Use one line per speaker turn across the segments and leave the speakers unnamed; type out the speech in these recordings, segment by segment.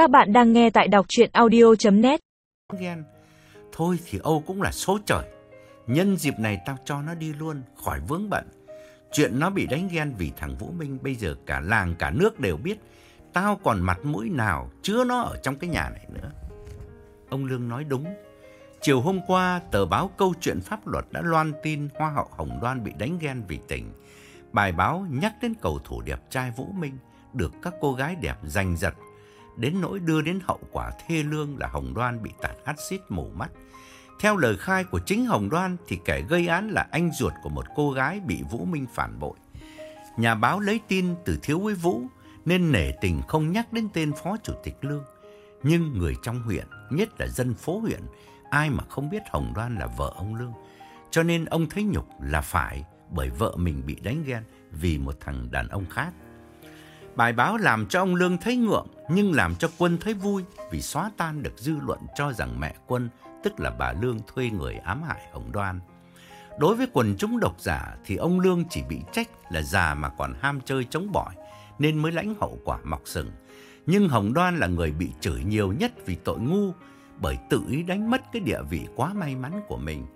Các bạn đang nghe tại đọc chuyện audio.net
Ghen. Thôi thì Âu cũng là số trời. Nhân dịp này tao cho nó đi luôn, khỏi vướng bận. Chuyện nó bị đánh ghen vì thằng Vũ Minh bây giờ cả làng cả nước đều biết. Tao còn mặt mũi nào chứa nó ở trong cái nhà này nữa. Ông Lương nói đúng. Chiều hôm qua, tờ báo Câu chuyện Pháp luật đã loan tin Hoa hậu Hồng loan bị đánh ghen vì tình. Bài báo nhắc đến cầu thủ đẹp trai Vũ Minh được các cô gái đẹp giành giật đến nỗi đưa đến hậu quả thê lương là Hồng Đoan bị tạt axit mù mắt. Theo lời khai của chính Hồng Đoan thì kẻ gây án là anh ruột của một cô gái bị Vũ Minh phản bội. Nhà báo lấy tin từ thiếu với Vũ nên nể tình không nhắc đến tên Phó Chủ tịch Lương. Nhưng người trong huyện, nhất là dân phố huyện, ai mà không biết Hồng Đoan là vợ ông Lương. Cho nên ông thấy nhục là phải bởi vợ mình bị đánh ghen vì một thằng đàn ông khác. Bài báo làm cho ông Lương thấy ngượng nhưng làm cho Quân thấy vui vì xóa tan được dư luận cho rằng mẹ Quân, tức là bà Lương thuê người ám hại Hồng Đoan. Đối với quần chúng độc giả thì ông Lương chỉ bị trách là già mà còn ham chơi chống bỏi nên mới lãnh hậu quả mọc sừng. Nhưng Hồng Đoan là người bị chửi nhiều nhất vì tội ngu bởi tự ý đánh mất cái địa vị quá may mắn của mình.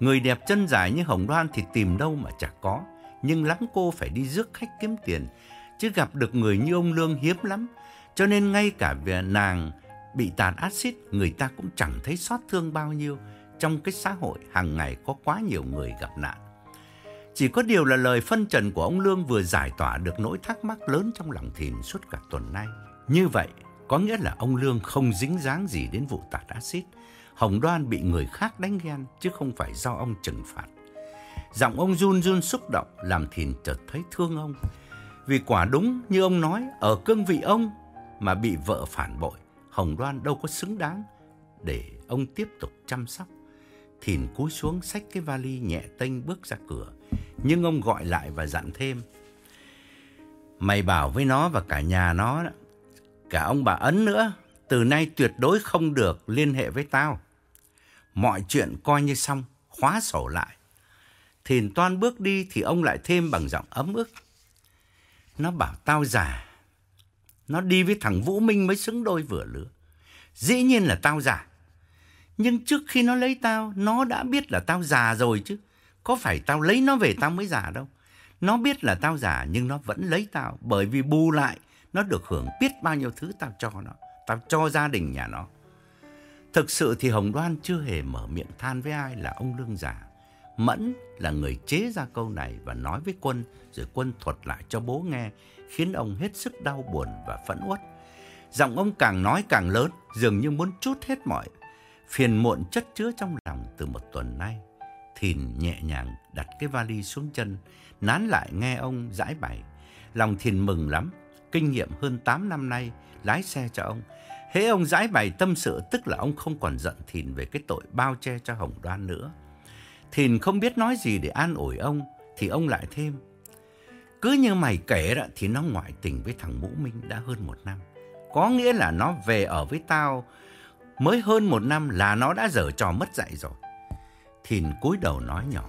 Người đẹp chân dài như Hồng Đoan thì tìm đâu mà chả có, nhưng lắm cô phải đi rước khách kiếm tiền chứ gặp được người như ông Lương hiếm lắm. Cho nên ngay cả về nàng bị tàn axit, người ta cũng chẳng thấy xót thương bao nhiêu. Trong cái xã hội hàng ngày có quá nhiều người gặp nạn. Chỉ có điều là lời phân trần của ông Lương vừa giải tỏa được nỗi thắc mắc lớn trong lòng Thìn suốt cả tuần nay. Như vậy, có nghĩa là ông Lương không dính dáng gì đến vụ tạt axit. Hồng Đoan bị người khác đánh ghen chứ không phải do ông trừng phạt. Giọng ông run run xúc động làm Thìn chợt thấy thương ông. Vì quả đúng như ông nói, ở cương vị ông mà bị vợ phản bội, Hồng Đoan đâu có xứng đáng để ông tiếp tục chăm sóc. Thìn cúi xuống xách cái vali nhẹ tênh bước ra cửa, nhưng ông gọi lại và dặn thêm. Mày bảo với nó và cả nhà nó, cả ông bà Ấn nữa, từ nay tuyệt đối không được liên hệ với tao. Mọi chuyện coi như xong, khóa sổ lại. Thìn toan bước đi thì ông lại thêm bằng giọng ấm ức. Nó bảo tao già. Nó đi với thằng Vũ Minh mới xứng đôi vừa lứa. Dĩ nhiên là tao già. Nhưng trước khi nó lấy tao, nó đã biết là tao già rồi chứ. Có phải tao lấy nó về tao mới già đâu. Nó biết là tao già nhưng nó vẫn lấy tao. Bởi vì bù lại, nó được hưởng biết bao nhiêu thứ tao cho nó. Tao cho gia đình nhà nó. Thực sự thì Hồng Đoan chưa hề mở miệng than với ai là ông Lương già. Mẫn là người chế ra câu này và nói với Quân, rồi Quân thuật lại cho bố nghe, khiến ông hết sức đau buồn và phẫn uất. Giọng ông càng nói càng lớn, dường như muốn trút hết mọi phiền muộn chất chứa trong lòng từ một tuần nay. Thìn nhẹ nhàng đặt cái vali xuống chân, nán lại nghe ông giải bày. Lòng Thìn mừng lắm, kinh nghiệm hơn 8 năm nay, lái xe cho ông. Hễ ông giải bày tâm sự tức là ông không còn giận Thìn về cái tội bao che cho Hồng Đoan nữa. Thìn không biết nói gì để an ủi ông, thì ông lại thêm. Cứ như mày kể đó thì nó ngoại tình với thằng Mũ Minh đã hơn một năm. Có nghĩa là nó về ở với tao mới hơn một năm là nó đã dở trò mất dạy rồi. Thìn cúi đầu nói nhỏ.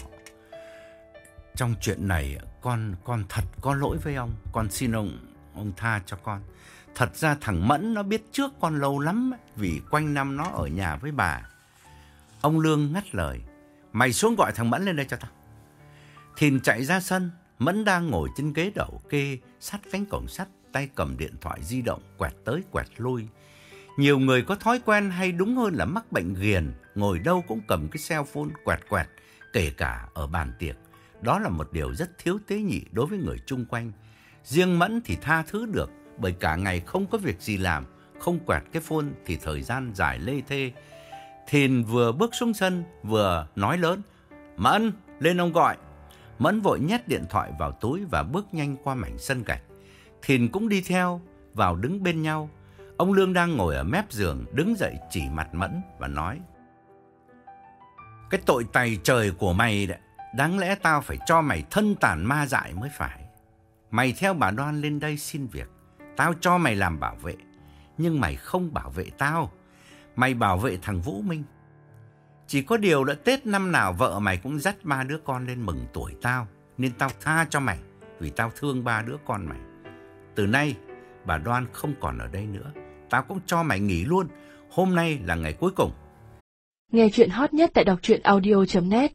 Trong chuyện này con con thật có lỗi với ông, con xin ông ông tha cho con. Thật ra thằng Mẫn nó biết trước con lâu lắm vì quanh năm nó ở nhà với bà. Ông Lương ngắt lời. Mày xuống gọi thằng Mẫn lên đây cho tao. Thìn chạy ra sân, Mẫn đang ngồi trên ghế đầu kê, sát cánh cổng sắt, tay cầm điện thoại di động, quẹt tới quẹt lui. Nhiều người có thói quen hay đúng hơn là mắc bệnh ghiền, ngồi đâu cũng cầm cái cell phone quẹt quẹt, kể cả ở bàn tiệc. Đó là một điều rất thiếu tế nhị đối với người chung quanh. Riêng Mẫn thì tha thứ được, bởi cả ngày không có việc gì làm, không quẹt cái phone thì thời gian dài lê thê. Thìn vừa bước xuống sân, vừa nói lớn, Mẫn, lên ông gọi. Mẫn vội nhét điện thoại vào túi và bước nhanh qua mảnh sân gạch. Thìn cũng đi theo, vào đứng bên nhau. Ông Lương đang ngồi ở mép giường, đứng dậy chỉ mặt Mẫn và nói. Cái tội tày trời của mày đấy, đáng lẽ tao phải cho mày thân tàn ma dại mới phải. Mày theo bà Đoan lên đây xin việc, tao cho mày làm bảo vệ. Nhưng mày không bảo vệ tao, mày bảo vệ thằng Vũ Minh. Chỉ có điều là Tết năm nào vợ mày cũng dắt ba đứa con lên mừng tuổi tao, nên tao tha cho mày, vì tao thương ba đứa con mày. Từ nay, bà Đoan không còn ở đây nữa, tao cũng cho mày nghỉ luôn. Hôm nay là ngày cuối cùng.
Nghe chuyện hot nhất tại đọc truyện audio.net